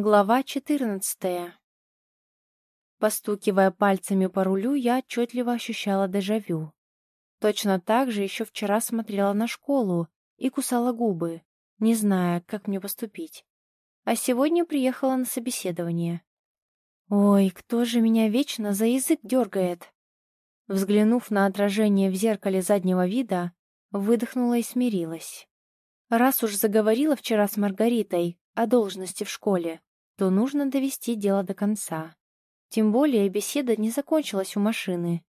Глава 14. Постукивая пальцами по рулю, я отчетливо ощущала дежавю. Точно так же еще вчера смотрела на школу и кусала губы, не зная, как мне поступить. А сегодня приехала на собеседование. Ой, кто же меня вечно за язык дергает? Взглянув на отражение в зеркале заднего вида, выдохнула и смирилась. Раз уж заговорила вчера с Маргаритой о должности в школе, то нужно довести дело до конца. Тем более беседа не закончилась у машины.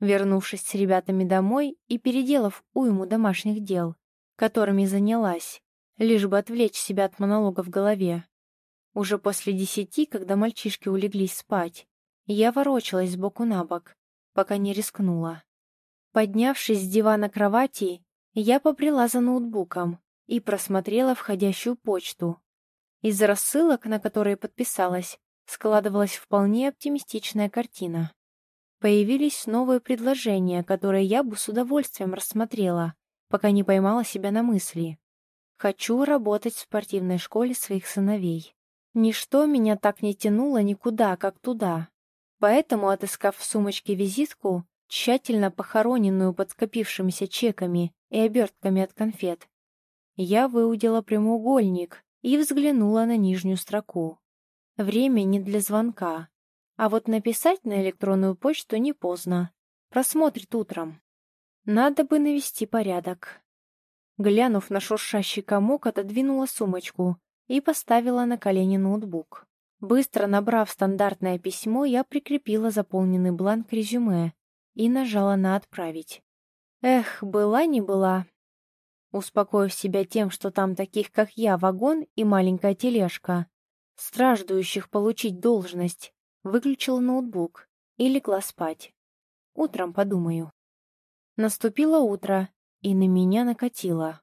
Вернувшись с ребятами домой и переделав уйму домашних дел, которыми занялась, лишь бы отвлечь себя от монолога в голове, уже после десяти, когда мальчишки улеглись спать, я ворочалась сбоку на бок, пока не рискнула. Поднявшись с дивана кровати, я побрела за ноутбуком и просмотрела входящую почту, из рассылок, на которые подписалась, складывалась вполне оптимистичная картина. Появились новые предложения, которые я бы с удовольствием рассмотрела, пока не поймала себя на мысли. Хочу работать в спортивной школе своих сыновей. Ничто меня так не тянуло никуда, как туда. Поэтому, отыскав в сумочке визитку, тщательно похороненную под скопившимися чеками и обертками от конфет, я выудила прямоугольник, и взглянула на нижнюю строку. Время не для звонка, а вот написать на электронную почту не поздно. Просмотрит утром. Надо бы навести порядок. Глянув на шуршащий комок, отодвинула сумочку и поставила на колени ноутбук. Быстро набрав стандартное письмо, я прикрепила заполненный бланк резюме и нажала на «Отправить». Эх, была не была. Успокоив себя тем, что там таких, как я, вагон и маленькая тележка, страждующих получить должность, выключила ноутбук и легла спать. Утром подумаю. Наступило утро, и на меня накатило.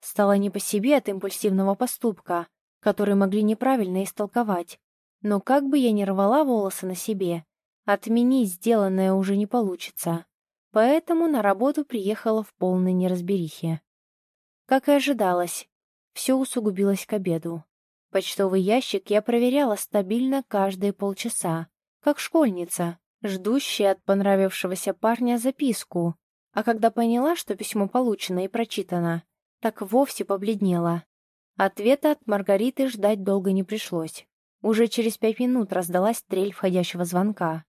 Стало не по себе от импульсивного поступка, который могли неправильно истолковать. Но как бы я ни рвала волосы на себе, отменить сделанное уже не получится. Поэтому на работу приехала в полной неразберихе. Как и ожидалось, все усугубилось к обеду. Почтовый ящик я проверяла стабильно каждые полчаса, как школьница, ждущая от понравившегося парня записку, а когда поняла, что письмо получено и прочитано, так вовсе побледнела. Ответа от Маргариты ждать долго не пришлось. Уже через пять минут раздалась трель входящего звонка.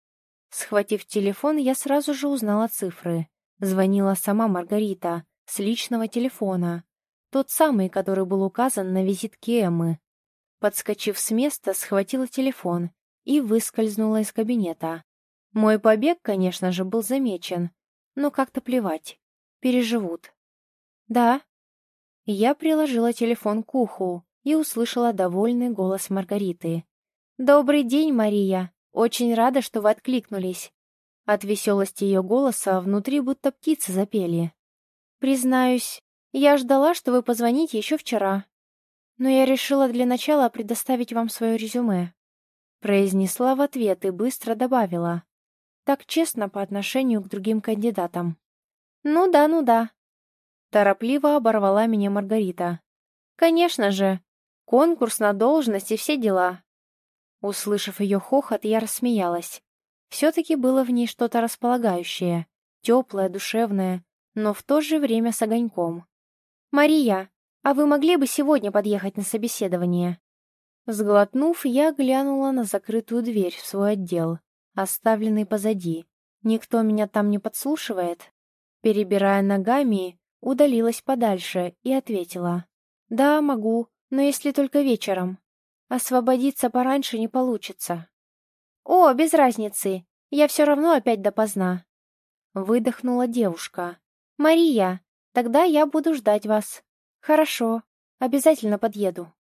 Схватив телефон, я сразу же узнала цифры. Звонила сама Маргарита, с личного телефона, тот самый, который был указан на визитке Эммы. Подскочив с места, схватила телефон и выскользнула из кабинета. Мой побег, конечно же, был замечен, но как-то плевать. Переживут. «Да». Я приложила телефон к уху и услышала довольный голос Маргариты. «Добрый день, Мария. Очень рада, что вы откликнулись». От веселости ее голоса внутри будто птицы запели. Признаюсь, я ждала, что вы позвоните еще вчера. Но я решила для начала предоставить вам свое резюме. Произнесла в ответ и быстро добавила. Так честно по отношению к другим кандидатам. Ну да, ну да. Торопливо оборвала меня Маргарита. Конечно же, конкурс на должность и все дела. Услышав ее хохот, я рассмеялась. Все-таки было в ней что-то располагающее, теплое, душевное, но в то же время с огоньком. «Мария, а вы могли бы сегодня подъехать на собеседование?» Сглотнув, я глянула на закрытую дверь в свой отдел, оставленный позади. Никто меня там не подслушивает? Перебирая ногами, удалилась подальше и ответила. «Да, могу, но если только вечером. Освободиться пораньше не получится». «О, без разницы, я все равно опять допоздна». Выдохнула девушка, «Мария, тогда я буду ждать вас». «Хорошо, обязательно подъеду».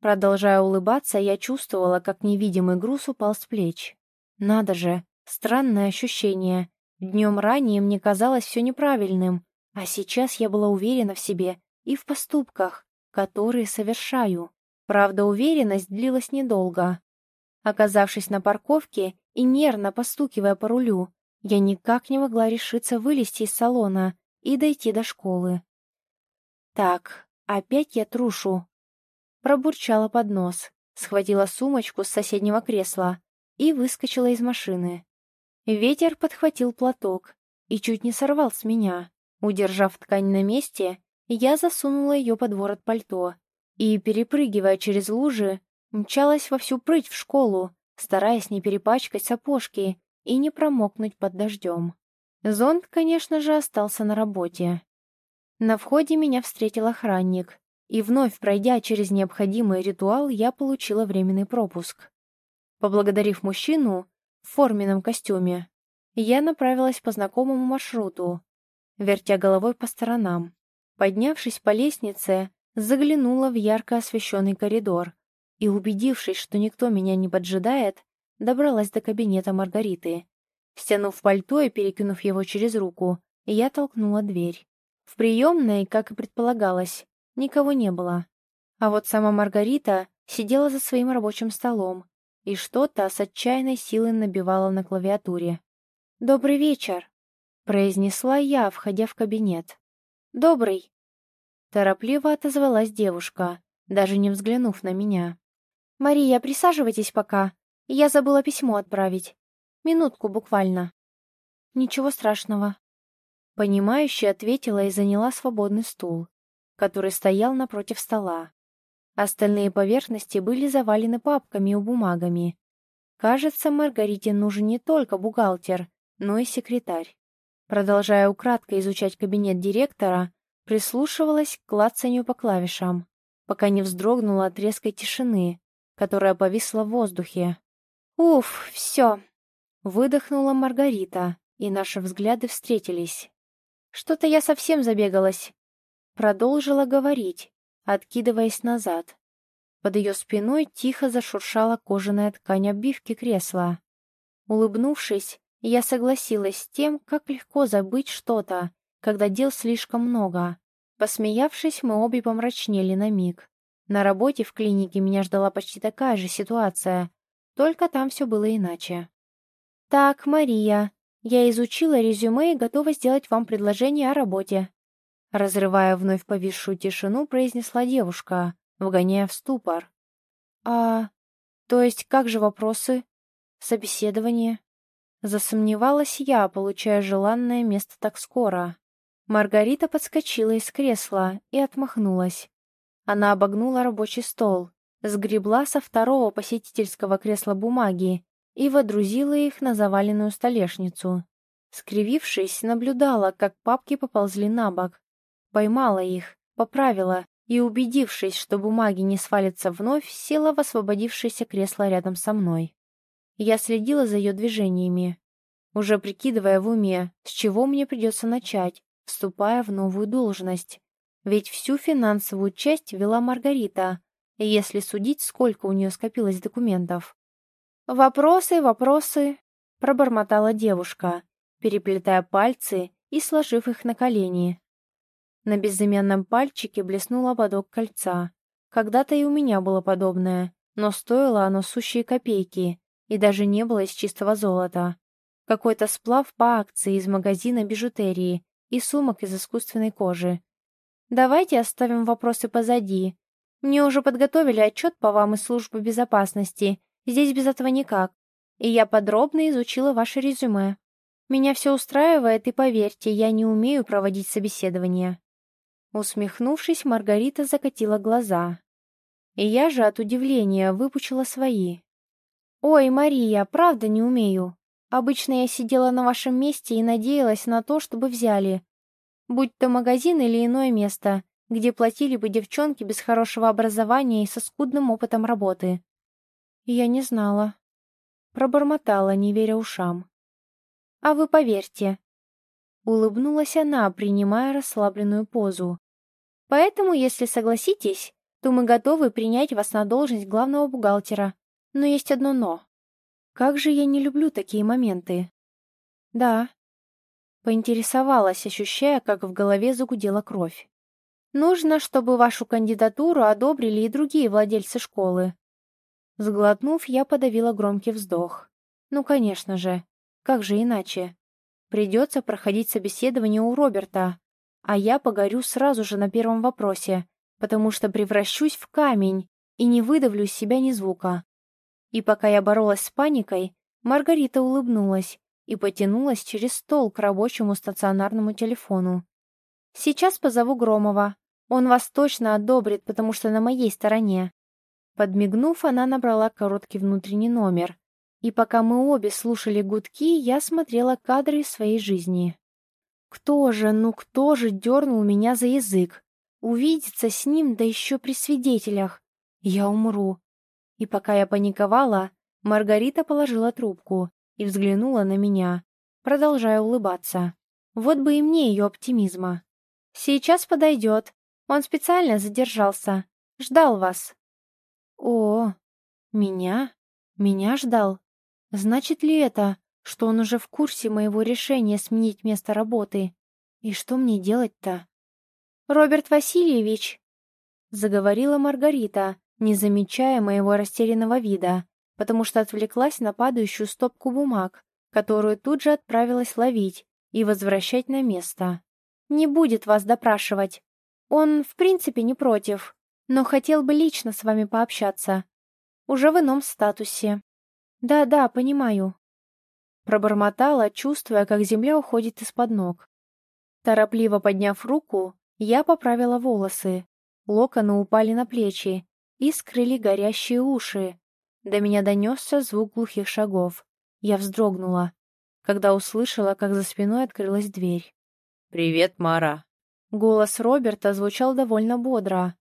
Продолжая улыбаться, я чувствовала, как невидимый груз упал с плеч. Надо же, странное ощущение. Днем ранее мне казалось все неправильным, а сейчас я была уверена в себе и в поступках, которые совершаю. Правда, уверенность длилась недолго. Оказавшись на парковке и нервно постукивая по рулю, я никак не могла решиться вылезти из салона и дойти до школы. Так, опять я трушу. Пробурчала под нос, схватила сумочку с соседнего кресла и выскочила из машины. Ветер подхватил платок и чуть не сорвал с меня. Удержав ткань на месте, я засунула ее под ворот пальто и, перепрыгивая через лужи, мчалась во всю прыть в школу, стараясь не перепачкать сапожки и не промокнуть под дождем. Зонт, конечно же, остался на работе. На входе меня встретил охранник, и вновь пройдя через необходимый ритуал, я получила временный пропуск. Поблагодарив мужчину в форменном костюме, я направилась по знакомому маршруту, вертя головой по сторонам. Поднявшись по лестнице, заглянула в ярко освещенный коридор и, убедившись, что никто меня не поджидает, добралась до кабинета Маргариты. Стянув пальто и перекинув его через руку, я толкнула дверь. В приемной, как и предполагалось, никого не было. А вот сама Маргарита сидела за своим рабочим столом и что-то с отчаянной силой набивала на клавиатуре. «Добрый вечер», — произнесла я, входя в кабинет. «Добрый», — торопливо отозвалась девушка, даже не взглянув на меня. «Мария, присаживайтесь пока. Я забыла письмо отправить. Минутку буквально». «Ничего страшного», Понимающе ответила и заняла свободный стул, который стоял напротив стола. Остальные поверхности были завалены папками и бумагами. Кажется, Маргарите нужен не только бухгалтер, но и секретарь. Продолжая украдкой изучать кабинет директора, прислушивалась к клацанию по клавишам, пока не вздрогнула от резкой тишины, которая повисла в воздухе. «Уф, все!» — выдохнула Маргарита, и наши взгляды встретились. Что-то я совсем забегалась. Продолжила говорить, откидываясь назад. Под ее спиной тихо зашуршала кожаная ткань обивки кресла. Улыбнувшись, я согласилась с тем, как легко забыть что-то, когда дел слишком много. Посмеявшись, мы обе помрачнели на миг. На работе в клинике меня ждала почти такая же ситуация, только там все было иначе. «Так, Мария, я изучила резюме и готова сделать вам предложение о работе». Разрывая вновь повисшую тишину, произнесла девушка, вгоняя в ступор. «А... то есть как же вопросы? Собеседование?» Засомневалась я, получая желанное место так скоро. Маргарита подскочила из кресла и отмахнулась. Она обогнула рабочий стол, сгребла со второго посетительского кресла бумаги и водрузила их на заваленную столешницу. Скривившись, наблюдала, как папки поползли на бок. Поймала их, поправила и, убедившись, что бумаги не свалятся вновь, села в освободившееся кресло рядом со мной. Я следила за ее движениями, уже прикидывая в уме, с чего мне придется начать, вступая в новую должность. Ведь всю финансовую часть вела Маргарита, если судить, сколько у нее скопилось документов. «Вопросы, вопросы», — пробормотала девушка, переплетая пальцы и сложив их на колени. На безымянном пальчике блеснул ободок кольца. Когда-то и у меня было подобное, но стоило оно сущие копейки и даже не было из чистого золота. Какой-то сплав по акции из магазина бижутерии и сумок из искусственной кожи. Давайте оставим вопросы позади. Мне уже подготовили отчет по вам из службы безопасности, Здесь без этого никак. И я подробно изучила ваше резюме. Меня все устраивает, и поверьте, я не умею проводить собеседование». Усмехнувшись, Маргарита закатила глаза. И я же от удивления выпучила свои. «Ой, Мария, правда не умею. Обычно я сидела на вашем месте и надеялась на то, чтобы взяли. Будь то магазин или иное место, где платили бы девчонки без хорошего образования и со скудным опытом работы. Я не знала. Пробормотала, не веря ушам. «А вы поверьте». Улыбнулась она, принимая расслабленную позу. «Поэтому, если согласитесь, то мы готовы принять вас на должность главного бухгалтера. Но есть одно «но». Как же я не люблю такие моменты. Да. Поинтересовалась, ощущая, как в голове загудела кровь. Нужно, чтобы вашу кандидатуру одобрили и другие владельцы школы. Сглотнув, я подавила громкий вздох. Ну, конечно же. Как же иначе? Придется проходить собеседование у Роберта, а я погорю сразу же на первом вопросе, потому что превращусь в камень, и не выдавлю из себя ни звука. И пока я боролась с паникой, Маргарита улыбнулась и потянулась через стол к рабочему стационарному телефону. «Сейчас позову Громова. Он вас точно одобрит, потому что на моей стороне». Подмигнув, она набрала короткий внутренний номер. И пока мы обе слушали гудки, я смотрела кадры своей жизни. Кто же, ну кто же дернул меня за язык? Увидеться с ним, да еще при свидетелях. Я умру. И пока я паниковала, Маргарита положила трубку и взглянула на меня, продолжая улыбаться. Вот бы и мне ее оптимизма. «Сейчас подойдет. Он специально задержался. Ждал вас». «О, меня? Меня ждал? Значит ли это, что он уже в курсе моего решения сменить место работы? И что мне делать-то?» «Роберт Васильевич», — заговорила Маргарита, не замечая моего растерянного вида, потому что отвлеклась на падающую стопку бумаг, которую тут же отправилась ловить и возвращать на место. «Не будет вас допрашивать. Он, в принципе, не против, но хотел бы лично с вами пообщаться. Уже в ином статусе. Да-да, понимаю». Пробормотала, чувствуя, как земля уходит из-под ног. Торопливо подняв руку, я поправила волосы. Локоны упали на плечи и скрыли горящие уши, до меня донесся звук глухих шагов. Я вздрогнула, когда услышала, как за спиной открылась дверь. «Привет, Мара!» Голос Роберта звучал довольно бодро,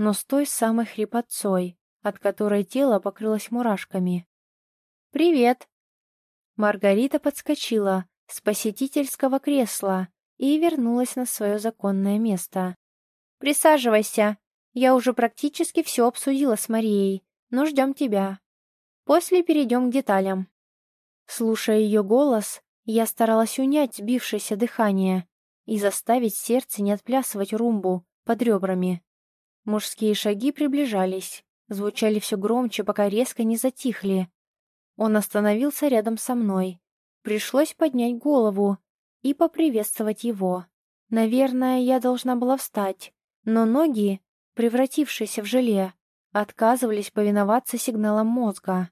но с той самой хрипотцой, от которой тело покрылось мурашками. «Привет!» Маргарита подскочила с посетительского кресла и вернулась на свое законное место. «Присаживайся. Я уже практически все обсудила с Марией, но ждем тебя. После перейдем к деталям. Слушая ее голос, я старалась унять сбившееся дыхание и заставить сердце не отплясывать румбу под ребрами. Мужские шаги приближались, звучали все громче, пока резко не затихли. Он остановился рядом со мной. Пришлось поднять голову и поприветствовать его. Наверное, я должна была встать, но ноги, превратившиеся в желе, отказывались повиноваться сигналам мозга.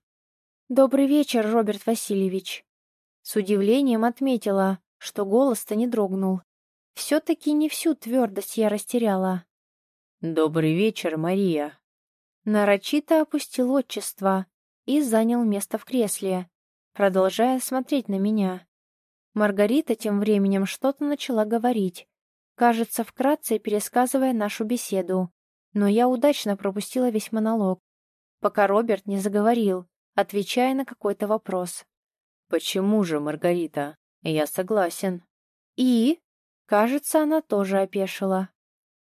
«Добрый вечер, Роберт Васильевич!» С удивлением отметила, что голос-то не дрогнул. Все-таки не всю твердость я растеряла. «Добрый вечер, Мария!» Нарочито опустил отчество и занял место в кресле, продолжая смотреть на меня. Маргарита тем временем что-то начала говорить, кажется, вкратце пересказывая нашу беседу, но я удачно пропустила весь монолог, пока Роберт не заговорил, отвечая на какой-то вопрос. «Почему же, Маргарита? Я согласен». «И?» Кажется, она тоже опешила.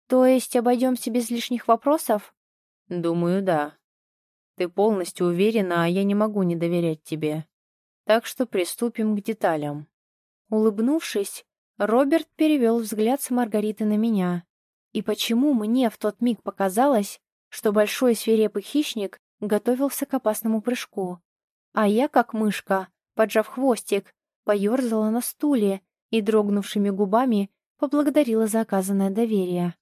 «То есть обойдемся без лишних вопросов?» «Думаю, да. Ты полностью уверена, а я не могу не доверять тебе. Так что приступим к деталям». Улыбнувшись, Роберт перевел взгляд с Маргариты на меня. И почему мне в тот миг показалось, что большой свирепый хищник готовился к опасному прыжку. А я, как мышка, поджав хвостик, поерзала на стуле и дрогнувшими губами поблагодарила за оказанное доверие.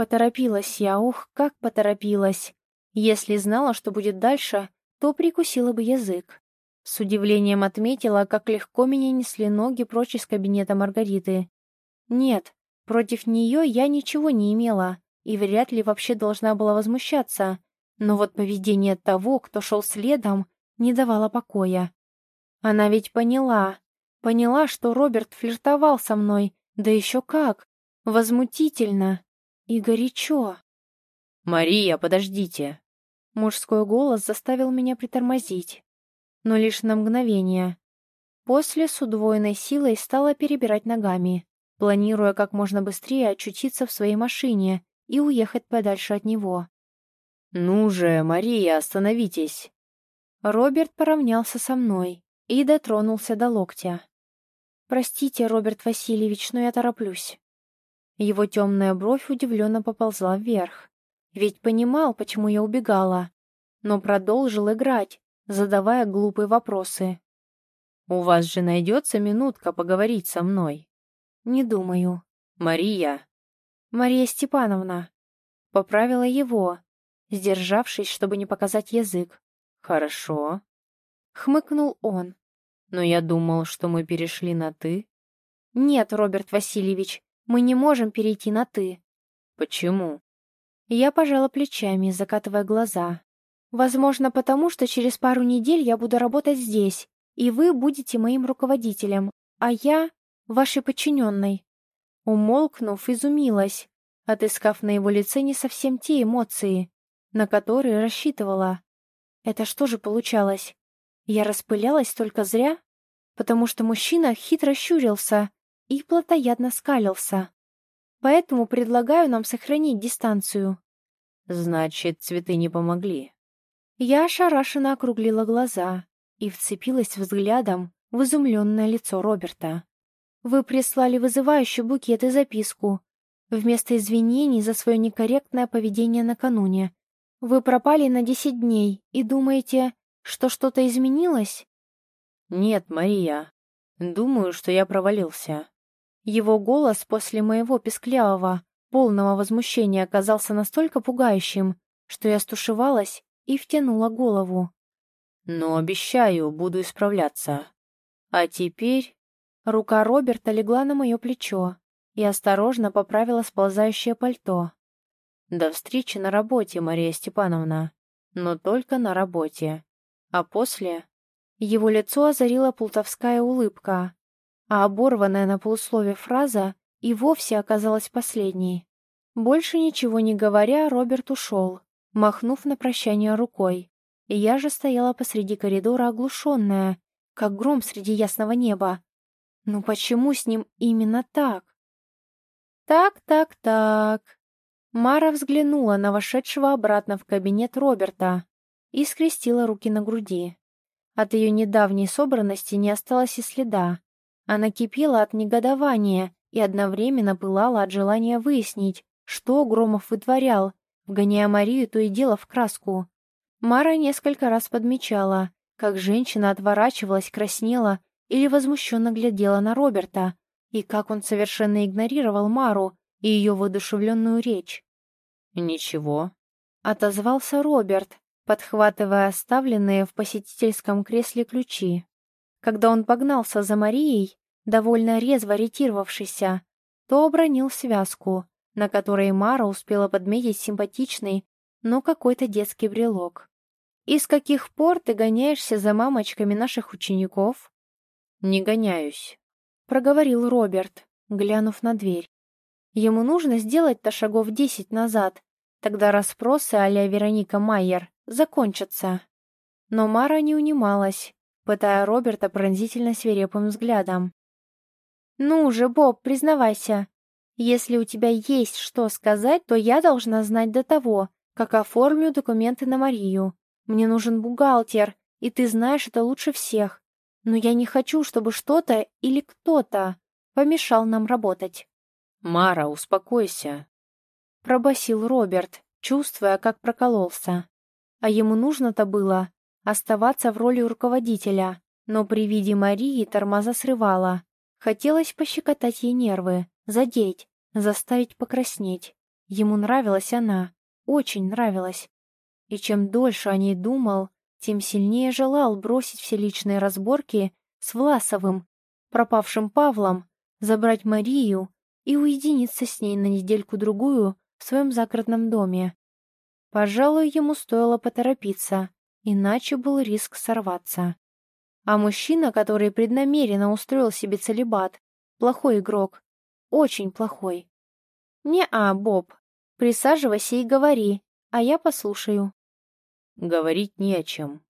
Поторопилась я, ух, как поторопилась. Если знала, что будет дальше, то прикусила бы язык. С удивлением отметила, как легко меня несли ноги прочь из кабинета Маргариты. Нет, против нее я ничего не имела и вряд ли вообще должна была возмущаться, но вот поведение того, кто шел следом, не давало покоя. Она ведь поняла, поняла, что Роберт флиртовал со мной, да еще как, возмутительно и горячо. «Мария, подождите!» Мужской голос заставил меня притормозить, но лишь на мгновение. После с удвоенной силой стала перебирать ногами, планируя как можно быстрее очутиться в своей машине и уехать подальше от него. «Ну же, Мария, остановитесь!» Роберт поравнялся со мной и дотронулся до локтя. «Простите, Роберт Васильевич, но я тороплюсь». Его темная бровь удивленно поползла вверх. Ведь понимал, почему я убегала, но продолжил играть, задавая глупые вопросы. «У вас же найдется минутка поговорить со мной?» «Не думаю». «Мария!» «Мария Степановна». Поправила его, сдержавшись, чтобы не показать язык. «Хорошо», — хмыкнул он. «Но я думал, что мы перешли на «ты». «Нет, Роберт Васильевич, мы не можем перейти на «ты». «Почему?» Я пожала плечами, закатывая глаза. «Возможно, потому что через пару недель я буду работать здесь, и вы будете моим руководителем, а я — вашей подчиненной». Умолкнув, изумилась, отыскав на его лице не совсем те эмоции, на которые рассчитывала. Это что же получалось? Я распылялась только зря? Потому что мужчина хитро щурился и плотоядно скалился. Поэтому предлагаю нам сохранить дистанцию. Значит, цветы не помогли. Я ошарашенно округлила глаза и вцепилась взглядом в изумленное лицо Роберта. Вы прислали вызывающий букет и записку. Вместо извинений за свое некорректное поведение накануне. Вы пропали на десять дней и думаете, что что-то изменилось? Нет, Мария. Думаю, что я провалился. Его голос после моего песклявого, полного возмущения оказался настолько пугающим, что я стушевалась и втянула голову. Но обещаю, буду исправляться. А теперь... Рука Роберта легла на мое плечо и осторожно поправила сползающее пальто. До встречи на работе, Мария Степановна. Но только на работе. А после... Его лицо озарила плутовская улыбка, а оборванная на полуслове фраза и вовсе оказалась последней. Больше ничего не говоря, Роберт ушел, махнув на прощание рукой. И я же стояла посреди коридора оглушенная, как гром среди ясного неба. Ну почему с ним именно так? Так, так, так. Мара взглянула на вошедшего обратно в кабинет Роберта и скрестила руки на груди. От ее недавней собранности не осталось и следа. Она кипела от негодования и одновременно пылала от желания выяснить, что Громов вытворял, вгоняя Марию то и дело в краску. Мара несколько раз подмечала, как женщина отворачивалась, краснела или возмущенно глядела на Роберта, и как он совершенно игнорировал Мару и ее воодушевленную речь. «Ничего», — отозвался Роберт, подхватывая оставленные в посетительском кресле ключи. Когда он погнался за Марией, довольно резво ретировавшийся, то обронил связку, на которой Мара успела подметить симпатичный, но какой-то детский брелок. «И с каких пор ты гоняешься за мамочками наших учеников?» «Не гоняюсь», — проговорил Роберт, глянув на дверь. Ему нужно сделать-то шагов десять назад, тогда расспросы а Вероника Майер закончатся. Но Мара не унималась, пытая Роберта пронзительно свирепым взглядом. «Ну же, Боб, признавайся. Если у тебя есть что сказать, то я должна знать до того, как оформлю документы на Марию. Мне нужен бухгалтер, и ты знаешь это лучше всех. Но я не хочу, чтобы что-то или кто-то помешал нам работать». «Мара, успокойся», — пробасил Роберт, чувствуя, как прокололся. А ему нужно-то было оставаться в роли руководителя, но при виде Марии тормоза срывала. Хотелось пощекотать ей нервы, задеть, заставить покраснеть. Ему нравилась она, очень нравилась. И чем дольше о ней думал, тем сильнее желал бросить все личные разборки с Власовым, пропавшим Павлом, забрать Марию и уединиться с ней на недельку-другую в своем загородном доме. Пожалуй, ему стоило поторопиться, иначе был риск сорваться. А мужчина, который преднамеренно устроил себе целебат, плохой игрок. Очень плохой. «Не-а, Боб, присаживайся и говори, а я послушаю». «Говорить не о чем».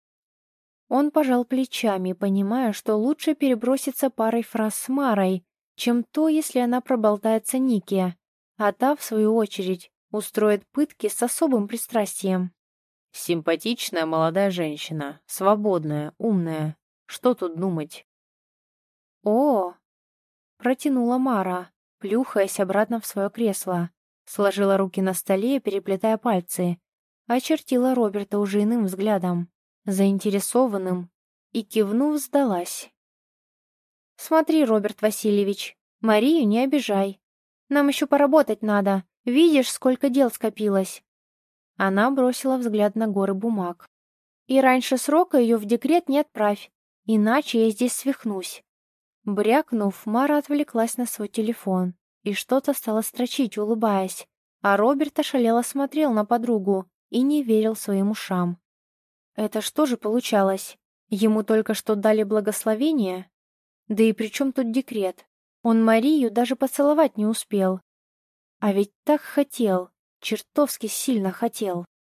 Он пожал плечами, понимая, что лучше переброситься парой фраз с Марой, чем то, если она проболтается Нике, а та, в свою очередь, устроит пытки с особым пристрастием. Симпатичная молодая женщина, свободная, умная. Что тут думать? О! Протянула Мара, плюхаясь обратно в свое кресло. Сложила руки на столе, переплетая пальцы. Очертила Роберта уже иным взглядом, заинтересованным, и, кивнув, сдалась. «Смотри, Роберт Васильевич, Марию не обижай. Нам еще поработать надо. Видишь, сколько дел скопилось». Она бросила взгляд на горы бумаг. «И раньше срока ее в декрет не отправь, иначе я здесь свихнусь». Брякнув, Мара отвлеклась на свой телефон и что-то стала строчить, улыбаясь, а Роберт ошалело смотрел на подругу и не верил своим ушам. Это что же получалось? Ему только что дали благословение? Да и при чем тут декрет? Он Марию даже поцеловать не успел. А ведь так хотел, чертовски сильно хотел.